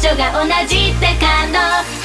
所が同じって感動。